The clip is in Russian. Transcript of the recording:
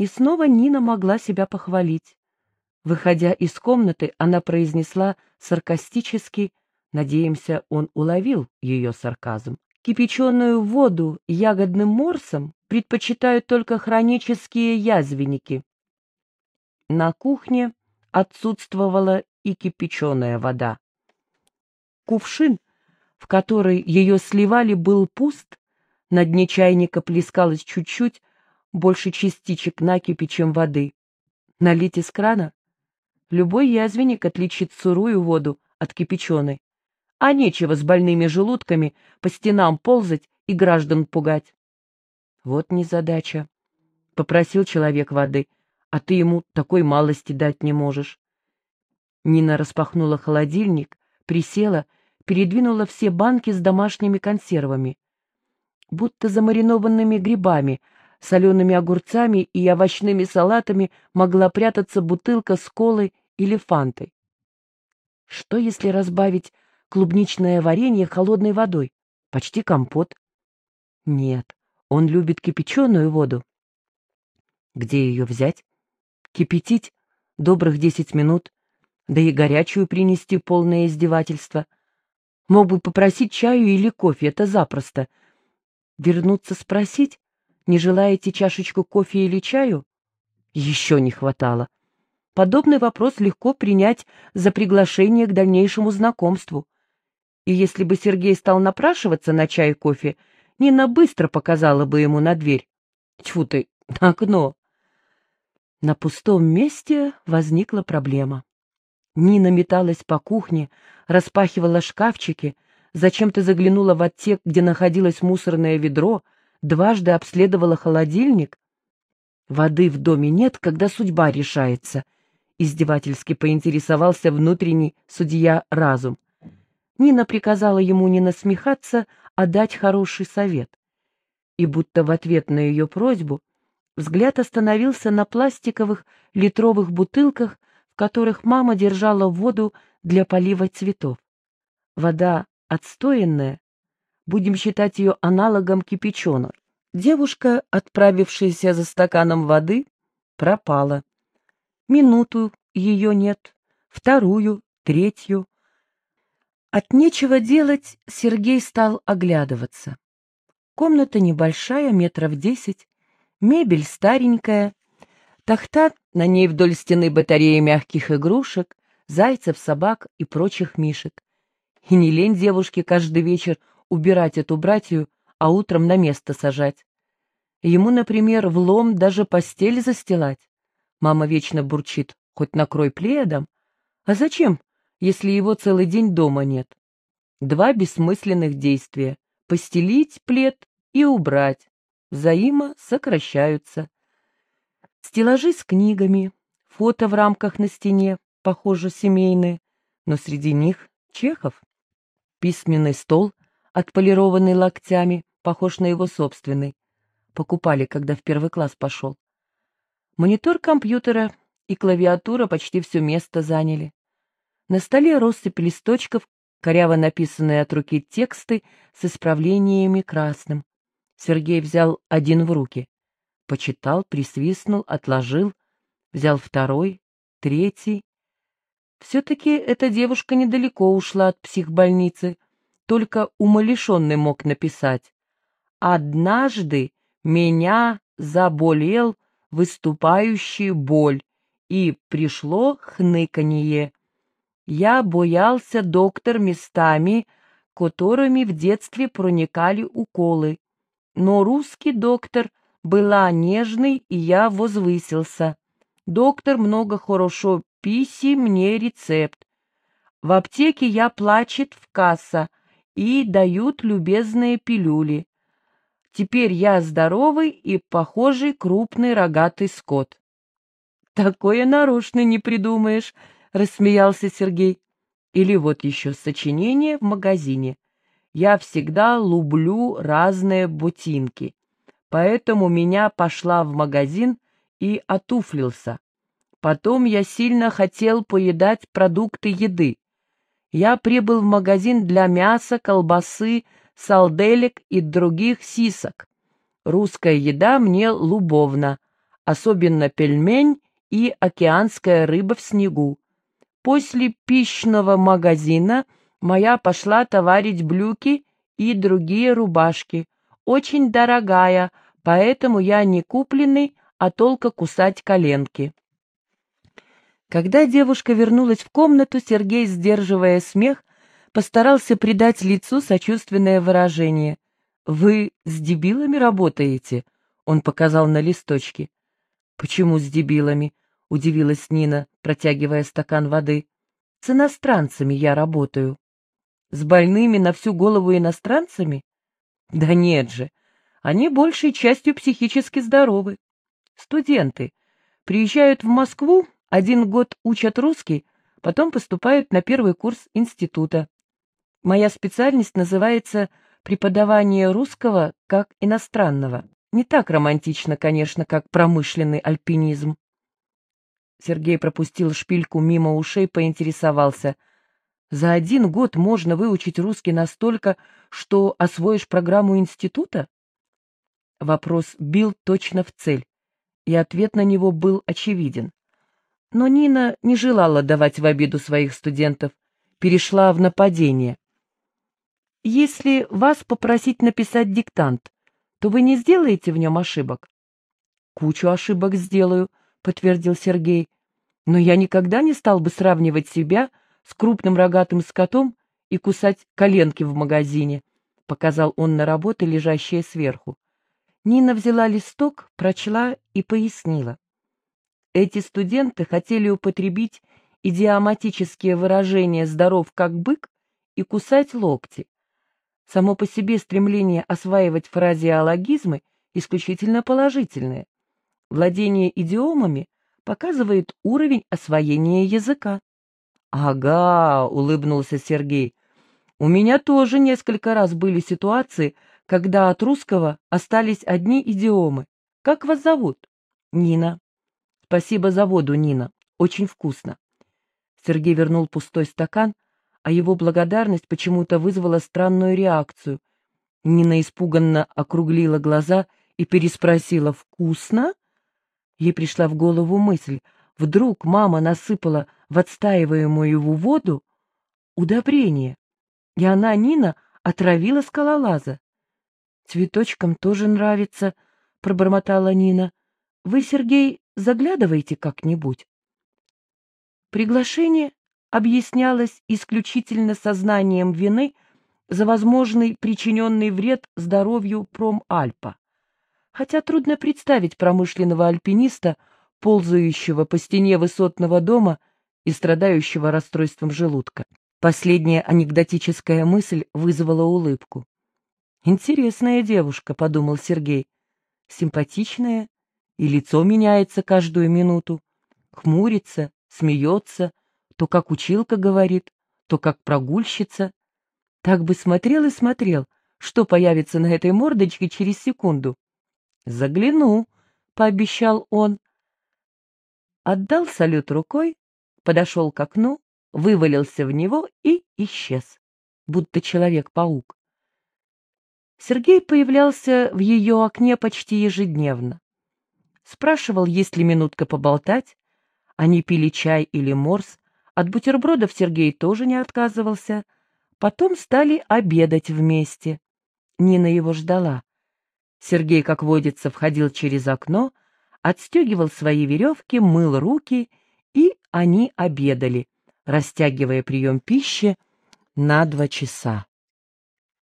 И снова Нина могла себя похвалить. Выходя из комнаты, она произнесла саркастически, надеемся, он уловил ее сарказм. Кипяченую воду ягодным морсом предпочитают только хронические язвенники. На кухне отсутствовала и кипяченая вода. Кувшин, в который ее сливали, был пуст, на дне чайника плескалось чуть-чуть, больше частичек накипи, чем воды. Налить из крана? Любой язвенник отличит сырую воду от кипяченой. А нечего с больными желудками по стенам ползать и граждан пугать. Вот незадача. Попросил человек воды, а ты ему такой малости дать не можешь. Нина распахнула холодильник, присела, передвинула все банки с домашними консервами. Будто замаринованными грибами, солеными огурцами и овощными салатами могла прятаться бутылка с колой или фантой. Что, если разбавить клубничное варенье холодной водой? Почти компот. Нет, он любит кипяченую воду. Где ее взять? Кипятить добрых десять минут, да и горячую принести полное издевательство. Мог бы попросить чаю или кофе, это запросто. Вернуться спросить, не желаете чашечку кофе или чаю? Еще не хватало. Подобный вопрос легко принять за приглашение к дальнейшему знакомству. И если бы Сергей стал напрашиваться на чай и кофе, Нина быстро показала бы ему на дверь. Тьфу ты, на окно. На пустом месте возникла проблема. Нина металась по кухне, распахивала шкафчики, зачем-то заглянула в отсек, где находилось мусорное ведро, дважды обследовала холодильник. Воды в доме нет, когда судьба решается, издевательски поинтересовался внутренний судья разум. Нина приказала ему не насмехаться, а дать хороший совет. И будто в ответ на ее просьбу взгляд остановился на пластиковых литровых бутылках которых мама держала воду для полива цветов. Вода отстоянная, будем считать ее аналогом кипяченой. Девушка, отправившаяся за стаканом воды, пропала. Минуту ее нет, вторую, третью. От нечего делать Сергей стал оглядываться. Комната небольшая, метров десять, мебель старенькая, Тахта, на ней вдоль стены батареи мягких игрушек, зайцев, собак и прочих мишек. И не лень девушке каждый вечер убирать эту братью, а утром на место сажать. Ему, например, в лом даже постель застилать. Мама вечно бурчит, хоть накрой пледом. А зачем, если его целый день дома нет? Два бессмысленных действия — постелить плед и убрать. Взаимо сокращаются. Стеллажи с книгами, фото в рамках на стене, похоже, семейные, но среди них Чехов. Письменный стол, отполированный локтями, похож на его собственный. Покупали, когда в первый класс пошел. Монитор компьютера и клавиатура почти все место заняли. На столе россыпь листочков, коряво написанные от руки тексты с исправлениями красным. Сергей взял один в руки почитал, присвистнул, отложил, взял второй, третий. Все-таки эта девушка недалеко ушла от психбольницы, только умалишенный мог написать. «Однажды меня заболел выступающий боль, и пришло хныканье. Я боялся доктор местами, которыми в детстве проникали уколы, но русский доктор была нежной, и я возвысился. Доктор много хорошо писи мне рецепт. В аптеке я плачет в касса и дают любезные пилюли. Теперь я здоровый и похожий крупный рогатый скот. Такое нарочно не придумаешь, рассмеялся Сергей. Или вот еще сочинение в магазине. Я всегда люблю разные ботинки поэтому меня пошла в магазин и отуфлился. Потом я сильно хотел поедать продукты еды. Я прибыл в магазин для мяса, колбасы, салделек и других сисок. Русская еда мне любовна, особенно пельмень и океанская рыба в снегу. После пищного магазина моя пошла товарить блюки и другие рубашки. Очень дорогая, поэтому я не купленный, а только кусать коленки. Когда девушка вернулась в комнату, Сергей, сдерживая смех, постарался придать лицу сочувственное выражение. «Вы с дебилами работаете?» — он показал на листочке. «Почему с дебилами?» — удивилась Нина, протягивая стакан воды. «С иностранцами я работаю». «С больными на всю голову иностранцами?» «Да нет же, они большей частью психически здоровы. Студенты приезжают в Москву, один год учат русский, потом поступают на первый курс института. Моя специальность называется преподавание русского как иностранного. Не так романтично, конечно, как промышленный альпинизм. Сергей пропустил шпильку мимо ушей, поинтересовался. За один год можно выучить русский настолько, что освоишь программу института? Вопрос бил точно в цель, и ответ на него был очевиден. Но Нина не желала давать в обиду своих студентов, перешла в нападение. «Если вас попросить написать диктант, то вы не сделаете в нем ошибок? Кучу ошибок сделаю, подтвердил Сергей. Но я никогда не стал бы сравнивать себя с крупным рогатым скотом и кусать коленки в магазине, показал он на работы, лежащие сверху. Нина взяла листок, прочла и пояснила. Эти студенты хотели употребить идиоматические выражения «здоров как бык» и «кусать локти», Само по себе стремление осваивать фразеологизмы исключительно положительное. Владение идиомами показывает уровень освоения языка. «Ага», — улыбнулся Сергей, — «у меня тоже несколько раз были ситуации, когда от русского остались одни идиомы. Как вас зовут?» «Нина». «Спасибо за воду, Нина. Очень вкусно». Сергей вернул пустой стакан, — а его благодарность почему-то вызвала странную реакцию. Нина испуганно округлила глаза и переспросила «Вкусно?». Ей пришла в голову мысль, вдруг мама насыпала в отстаиваемую воду удобрение, и она, Нина, отравила скалолаза. «Цветочкам тоже нравится», — пробормотала Нина. «Вы, Сергей, заглядываете как-нибудь?» Приглашение объяснялось исключительно сознанием вины за возможный причиненный вред здоровью промальпа. Хотя трудно представить промышленного альпиниста, ползающего по стене высотного дома и страдающего расстройством желудка. Последняя анекдотическая мысль вызвала улыбку. «Интересная девушка», — подумал Сергей. «Симпатичная, и лицо меняется каждую минуту. Хмурится, смеется, то как училка говорит, то как прогульщица. Так бы смотрел и смотрел, что появится на этой мордочке через секунду. «Загляну», — пообещал он. Отдал салют рукой, подошел к окну, вывалился в него и исчез, будто человек-паук. Сергей появлялся в ее окне почти ежедневно. Спрашивал, есть ли минутка поболтать. Они пили чай или морс, от бутербродов Сергей тоже не отказывался. Потом стали обедать вместе. Нина его ждала. Сергей, как водится, входил через окно, отстегивал свои веревки, мыл руки, и они обедали, растягивая прием пищи на два часа.